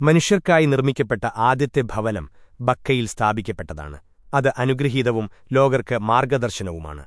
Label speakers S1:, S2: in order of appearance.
S1: മനുഷ്യർക്കായി നിർമ്മിക്കപ്പെട്ട ആദ്യത്തെ ഭവനം ബക്കയിൽ സ്ഥാപിക്കപ്പെട്ടതാണ്. അത് അനുഗ്രഹീതവും ലോകർക്ക് മാർഗദർശനവുമാണ്